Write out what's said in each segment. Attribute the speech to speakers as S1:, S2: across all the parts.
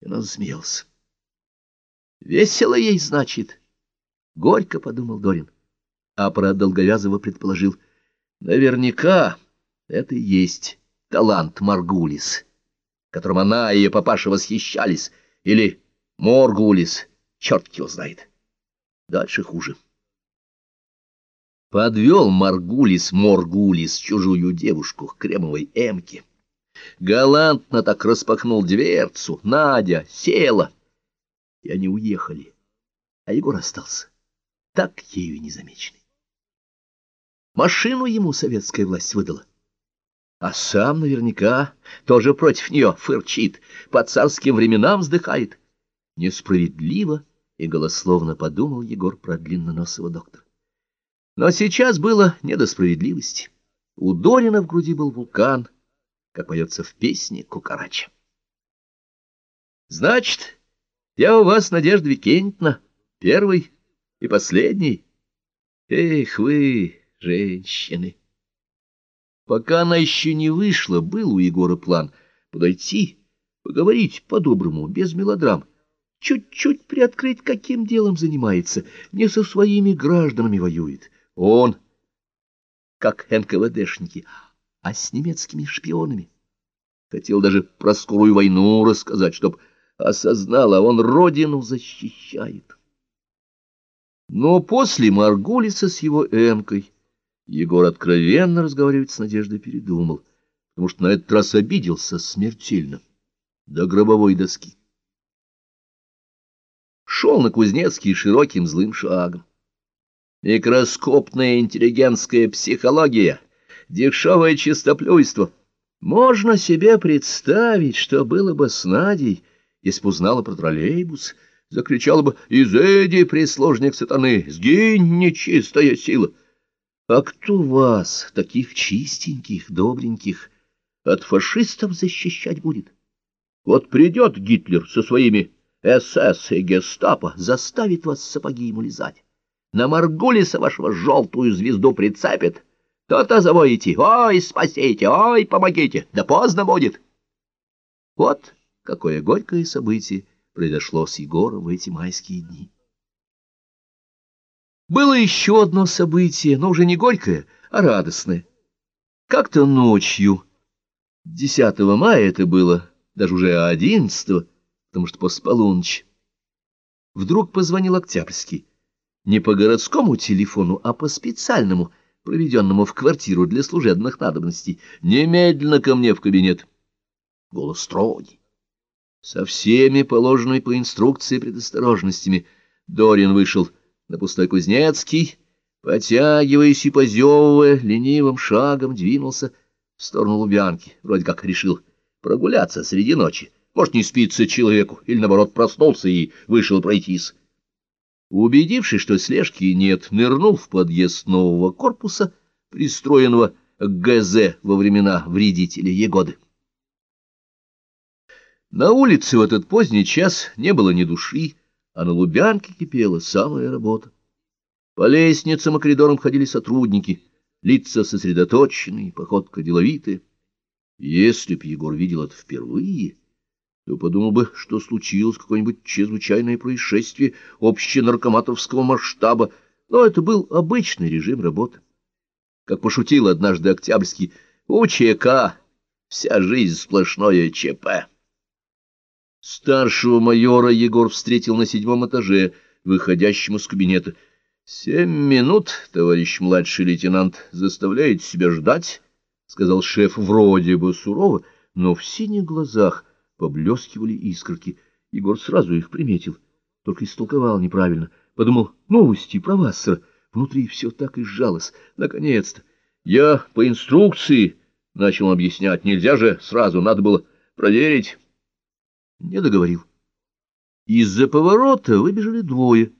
S1: И она засмеялся. Весело ей, значит. Горько подумал Дорин. А про Долговязова предположил. Наверняка это и есть талант Маргулис, которым она и ее папаша восхищались, или Моргулис, черт его знает. Дальше хуже. Подвел Маргулис Моргулис чужую девушку к кремовой эмке. Галантно так распахнул дверцу. Надя села. И они уехали. А Егор остался. Так ею незамеченный. Машину ему советская власть выдала. А сам наверняка тоже против нее фырчит, по царским временам вздыхает. Несправедливо и голословно подумал Егор про длинноносого доктора. Но сейчас было не до справедливости. У Дорина в груди был вулкан, как поется в песне Кукарача. Значит, я у вас, Надежда Викентьевна, первый и последний. Эх вы, женщины! Пока она еще не вышла, был у Егора план подойти, поговорить по-доброму, без мелодрам, чуть-чуть приоткрыть, каким делом занимается, не со своими гражданами воюет. Он, как НКВДшники, а с немецкими шпионами. Хотел даже про скорую войну рассказать, чтоб осознала, он родину защищает. Но после Маргулиса с его эмкой Егор откровенно разговаривать с Надеждой передумал, потому что на этот раз обиделся смертельно, до гробовой доски. Шел на Кузнецкий широким злым шагом. Микроскопная интеллигентская психология, дешевое чистоплюйство. Можно себе представить, что было бы с Надей, если бы узнала про троллейбус, закричала бы «Изыди, прислужник сатаны, сгинь, нечистая сила!» А кто вас, таких чистеньких, добреньких, от фашистов защищать будет? Вот придет Гитлер со своими СС и гестапо, заставит вас сапоги ему лизать. На Маргулиса вашего желтую звезду прицепит, то-то завоите «Ой, спасите! Ой, помогите!» Да поздно будет. Вот какое горькое событие произошло с Егором в эти майские дни. Было еще одно событие, но уже не горькое, а радостное. Как-то ночью, 10 мая это было, даже уже 11 потому что после полуночи, вдруг позвонил Октябрьский. Не по городскому телефону, а по специальному, проведенному в квартиру для служебных надобностей. Немедленно ко мне в кабинет. Голос строгий. Со всеми положенными по инструкции предосторожностями Дорин вышел на пустой Кузнецкий, потягиваясь и позевывая, ленивым шагом двинулся в сторону Лубянки, вроде как решил прогуляться среди ночи. Может, не спится человеку, или, наоборот, проснулся и вышел пройтись. Убедившись, что слежки нет, нырнул в подъезд нового корпуса, пристроенного к ГЗ во времена вредителя Егоды. На улице в этот поздний час не было ни души, а на Лубянке кипела самая работа. По лестницам и коридорам ходили сотрудники, лица сосредоточенные, походка деловитая. Если б Егор видел это впервые, то подумал бы, что случилось какое-нибудь чрезвычайное происшествие общенаркоматовского масштаба, но это был обычный режим работы. Как пошутил однажды Октябрьский, у ЧК вся жизнь сплошное ЧП. Старшего майора Егор встретил на седьмом этаже, выходящем из кабинета. «Семь минут, товарищ младший лейтенант, заставляет себя ждать», — сказал шеф вроде бы сурово, но в синих глазах поблескивали искорки. Егор сразу их приметил, только истолковал неправильно. Подумал, новости про Вассера. Внутри все так и сжалось. Наконец-то. Я по инструкции начал объяснять. Нельзя же сразу, надо было проверить. Не договорил. Из-за поворота выбежали двое.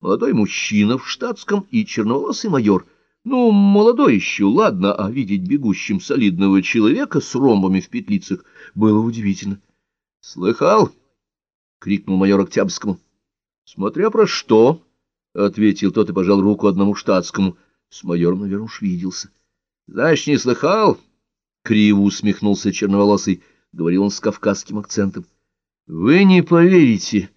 S1: Молодой мужчина в штатском и черноволосый майор. Ну, молодой еще, ладно, а видеть бегущим солидного человека с ромбами в петлицах было удивительно. — Слыхал? — крикнул майор Октябрьскому. — Смотря про что, — ответил тот и пожал руку одному штатскому. С майором, наверное, уж виделся. — Знаешь, не слыхал? — криво усмехнулся черноволосый. Говорил он с кавказским акцентом. Вы не поверите,